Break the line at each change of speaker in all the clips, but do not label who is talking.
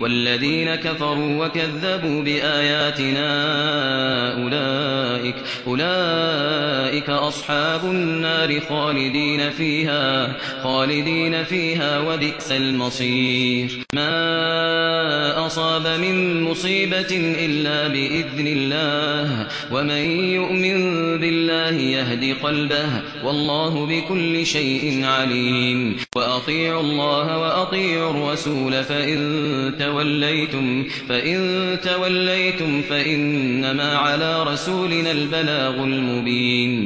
والذين كفروا وكذبوا بآياتنا أولئك, أولئك أصحاب النار خالدين فيها, خالدين فيها وبئس المصير. ما أصاب من مصيبة إلا بإذن الله ومن يؤمن بالله يهدي قلبه والله بكل شيء عليم. وأطيعوا الله وأطيعوا الرسول فإن توليتم فإن توليتم فإنما على رسولنا البلاغ المبين.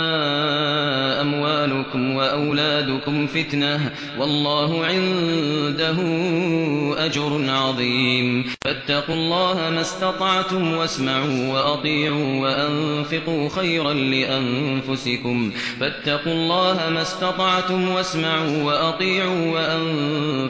وأولادكم فتنة والله عنده أجر عظيم. فاتقوا الله ما استطعتم واسمعوا وأطيعوا وأنفقوا خيرا لأنفسكم. فاتقوا الله ما استطعتم واسمعوا وأطيعوا وأنفقوا